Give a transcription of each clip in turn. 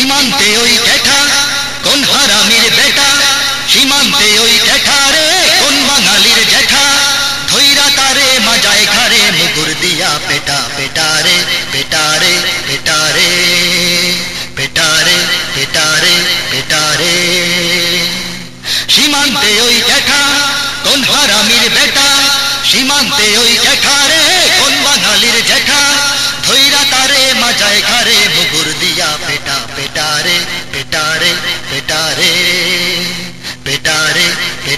সীমান্তে ওই জ্যাঠা কোন হারামির বেটা? সীমান্তে ওই জ্যাঠা রে, কোন বাঙালির জ্যাঠা ধৈরা তারে মাজায় ঘাড়ে মুগুর দিয়া পেটা পেটারে পেটারে পেটারে পেটারে পেটারে পেটারে সীমান্তে ওই জ্যাঠা কোন হারামির বেটা? সীমান্তে ওই জ্যাঠা রে, কোন বাঙালির জ্যাঠা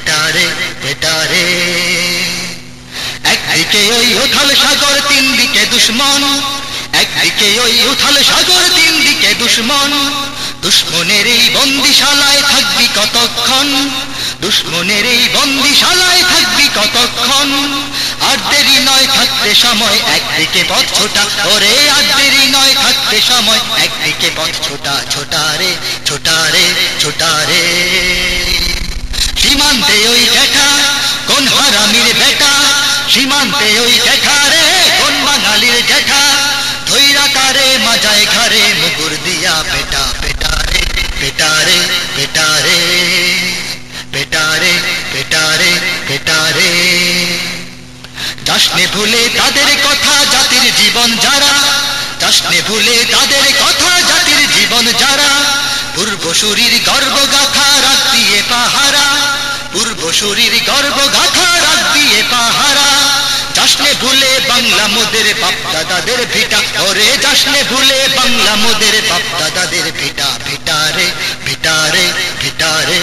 পেটারে পেটারে একদিকে ওই উথাল সাগর তিন দিকে দুশ্মন। একদিকে ওই উথাল সাগর তিন দিকে দুশ্মন। দুশ্মনের এই বন্দিশালায় থাকবি কতক্ষণ? দুশ্মনের এই বন্দিশালায় থাকবি কতক্ষণ? আর দেরি নয় থাকতে সময়, একদিকে পথ ছোটা। ওরে, আর দেরি নয় থাকতে সময়, একদিকে পথ ছোটা ছোটা রে ছোটা রে ছোটা রে। সীমান্তে ওই জ্যাঠা কোন হারামির বেটা? সীমান্তে ওই জ্যাঠা রে, কোন বাঙালির জ্যাঠা ধৈরা তারে মাজায় ঘরে মুগুর দিয়া পেটা পেটারে পেটারে পেটারে পেটারে পেটারে পেটারে যাসনে ভুলে তাদের কথা জাতির জীবন যারা, যাসনে ভুলে তাদের কথা জাতির জীবন যারা, পূর্বসূরির গর্ব গাথা রাখ দিয়ে পাহারা পূর্বসূরির গর্ব গাথা রাখ দিয়ে পাহারা। যাসনে ভুলে বাংলা মোদের বাপ দাদাদের ভিটা। ওরে যাসনে ভুলে বাংলা মোদের বাপ দাদাদের ভিটা ভিটারে ভিটারে ভিটারে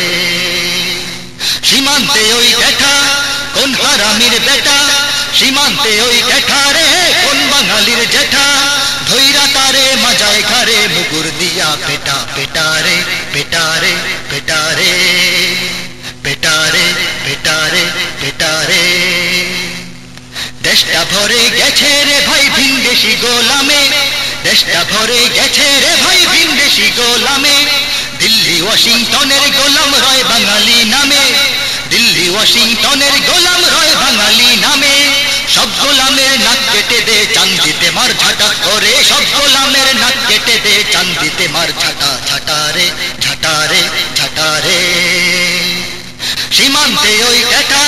সীমান্তে ওই জ্যাঠা কোন হারামির বেটা? সীমান্তে ওই জ্যাঠা রে, কোন বাঙালির জেঠা? ধৈরা তারে মাজায় ঘরে মুগুর দিয়া পেটা পেটারে পেটারে পেটারে ভরে গেছে রে ভাই ভিনদেশি গোলামে। দেশটা ভরে গেছে রে ভাই ভিনদেশি গোলামে। দিল্লি, ওয়াশিংটনের গোলাম রয় বাঙালি নামে। দিল্লি, ওয়াশিংটনের গোলাম রয় বাঙালি নামে। সব গোলামের নাক কেটে দে চান্দিতে মার ঝাঁটা করে। সব গোলামের নাক কেটে দে চান্দিতে মার ঝাঁটা ঝাঁটা রে ঝাঁটা রে ঝাঁটা রে। সীমান্তে ওই ক্যাটা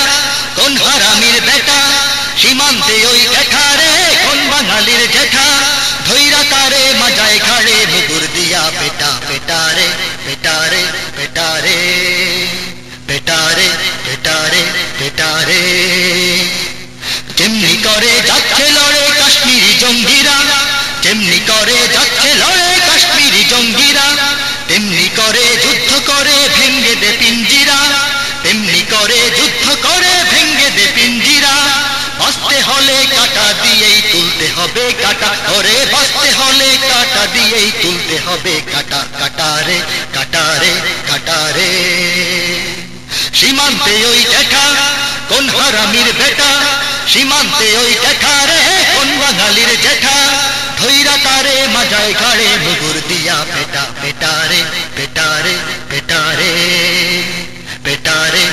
কোন হারামির বেটা সীমান্তে ওই ক্যাঠা রে, কোন বাঙালির জেঠা ধৈরা তারে, মাজায় ঘাড়ে, মুগুর দিয়া, পেটা পেটারে পেটারে পেটারে পেটারে পেটারে পেটারে যেমনি করে যাচ্ছে লড়ে কাশ্মীরি জঙ্গিরা, যেমনি করে যাচ্ছে লড়ে কাশ্মীরি জঙ্গিরা, তেমনি করে যুদ্ধ করে ভেঙ্গে দে পিঞ্জিরা। কাটা দিয়েই তুলতে হবে কাটা। ওরে বাঁচতে হলে কাটা দিয়েই তুলতে হবে কাটা। কাটারে কাটারে কাটারে সীমান্তে ওই দেখা, কোন হারামির বেটা। সীমান্তে ওই দেখা রে, কোন বাঙালির জেঠা। ধৈরা তারে মাজায় ঘাড়ে মুগুর দিয়া পেটা পেটারে পেটারে পেটারে পেটারে